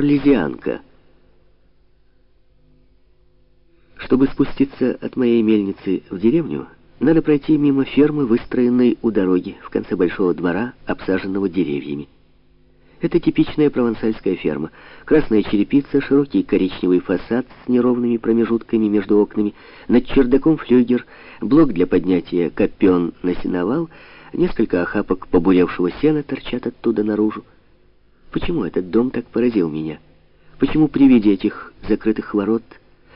Арлезианка. Чтобы спуститься от моей мельницы в деревню, надо пройти мимо фермы, выстроенной у дороги, в конце большого двора, обсаженного деревьями. Это типичная провансальская ферма. Красная черепица, широкий коричневый фасад с неровными промежутками между окнами, над чердаком флюгер, блок для поднятия копен на сеновал, несколько охапок побуревшего сена торчат оттуда наружу. Почему этот дом так поразил меня? Почему при виде этих закрытых ворот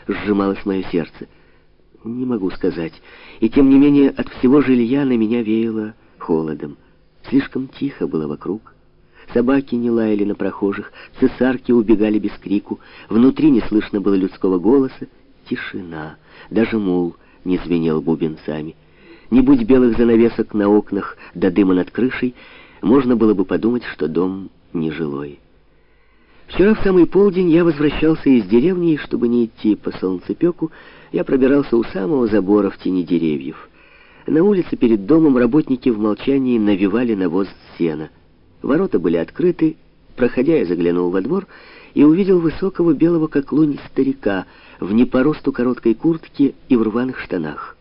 сжималось мое сердце? Не могу сказать. И тем не менее от всего жилья на меня веяло холодом. Слишком тихо было вокруг. Собаки не лаяли на прохожих, цесарки убегали без крику, внутри не слышно было людского голоса. Тишина, даже мул не звенел бубенцами. Не будь белых занавесок на окнах да дыма над крышей, можно было бы подумать, что дом нежилой. Вчера в самый полдень я возвращался из деревни, и чтобы не идти по солнцепеку, я пробирался у самого забора в тени деревьев. На улице перед домом работники в молчании навивали навоз сена. Ворота были открыты. Проходя, я заглянул во двор и увидел высокого белого как лунь старика в не по росту короткой куртке и в рваных штанах.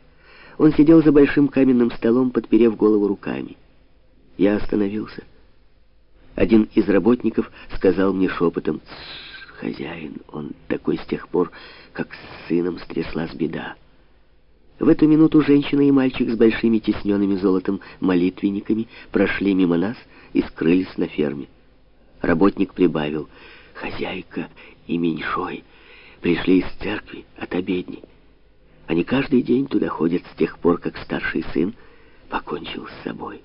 Он сидел за большим каменным столом, подперев голову руками. Я остановился. Один из работников сказал мне шепотом, «Хозяин, он такой с тех пор, как с сыном стряслась беда». В эту минуту женщина и мальчик с большими тесненными золотом молитвенниками прошли мимо нас и скрылись на ферме. Работник прибавил, «Хозяйка и меньшой пришли из церкви от обедни. Они каждый день туда ходят с тех пор, как старший сын покончил с собой».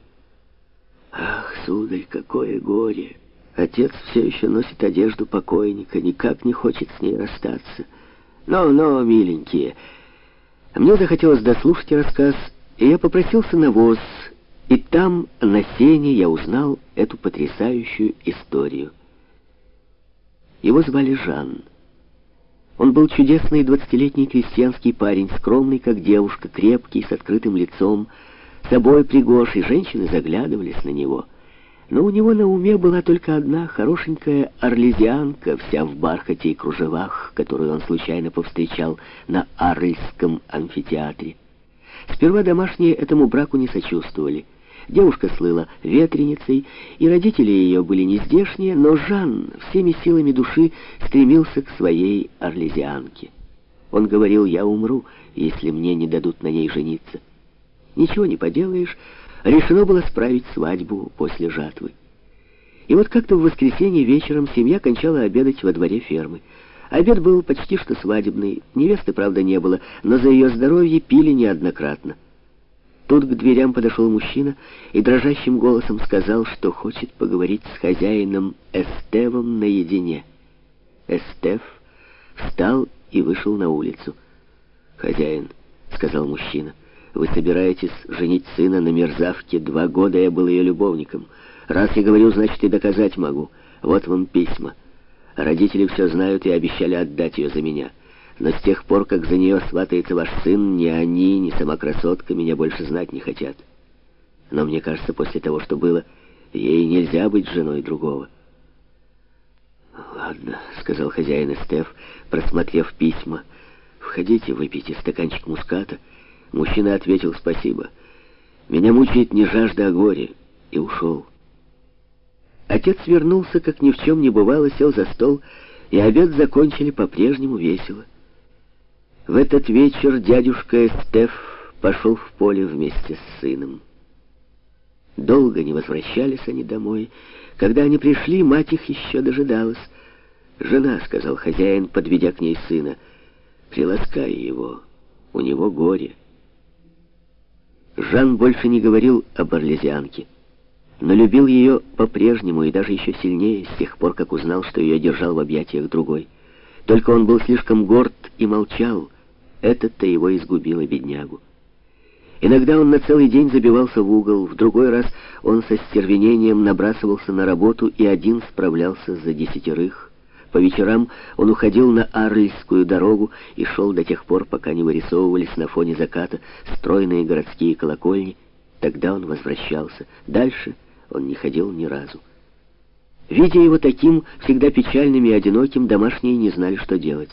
Ах, сударь, какое горе! Отец все еще носит одежду покойника, никак не хочет с ней расстаться. Но-но, миленькие, мне захотелось дослушать рассказ, и я попросился на воз, и там, на сене, я узнал эту потрясающую историю. Его звали Жан. Он был чудесный двадцатилетний крестьянский парень, скромный, как девушка, крепкий, с открытым лицом, собой пригож, и женщины заглядывались на него. Но у него на уме была только одна хорошенькая орлезианка, вся в бархате и кружевах, которую он случайно повстречал на Арльском амфитеатре. Сперва домашние этому браку не сочувствовали. Девушка слыла ветреницей, и родители ее были не здешние, но Жан всеми силами души стремился к своей орлезианке. Он говорил, я умру, если мне не дадут на ней жениться. Ничего не поделаешь, решено было справить свадьбу после жатвы. И вот как-то в воскресенье вечером семья кончала обедать во дворе фермы. Обед был почти что свадебный, невесты, правда, не было, но за ее здоровье пили неоднократно. Тут к дверям подошел мужчина и дрожащим голосом сказал, что хочет поговорить с хозяином Эстевом наедине. Эстев встал и вышел на улицу. «Хозяин», — сказал мужчина, — вы собираетесь женить сына на мерзавке. Два года я был ее любовником. Раз я говорю, значит и доказать могу. Вот вам письма. Родители все знают и обещали отдать ее за меня. Но с тех пор, как за нее сватается ваш сын, ни они, ни сама красотка меня больше знать не хотят. Но мне кажется, после того, что было, ей нельзя быть женой другого. «Ладно», — сказал хозяин Эстеф, просмотрев письма. «Входите, выпейте стаканчик муската». Мужчина ответил «спасибо». «Меня мучает не жажда, а горе». И ушел. Отец вернулся, как ни в чем не бывало, сел за стол, и обед закончили по-прежнему весело. В этот вечер дядюшка Эстеф пошел в поле вместе с сыном. Долго не возвращались они домой. Когда они пришли, мать их еще дожидалась. «Жена», — сказал хозяин, подведя к ней сына, — «приласкай его, у него горе». Жан больше не говорил об Орлезианке, но любил ее по-прежнему и даже еще сильнее с тех пор, как узнал, что ее держал в объятиях другой. Только он был слишком горд и молчал. Это-то его изгубило, беднягу. Иногда он на целый день забивался в угол, в другой раз он со стервенением набрасывался на работу и один справлялся за десятерых. По вечерам он уходил на Арльскую дорогу и шел до тех пор, пока не вырисовывались на фоне заката стройные городские колокольни. Тогда он возвращался. Дальше он не ходил ни разу. Видя его таким, всегда печальным и одиноким, домашние не знали, что делать.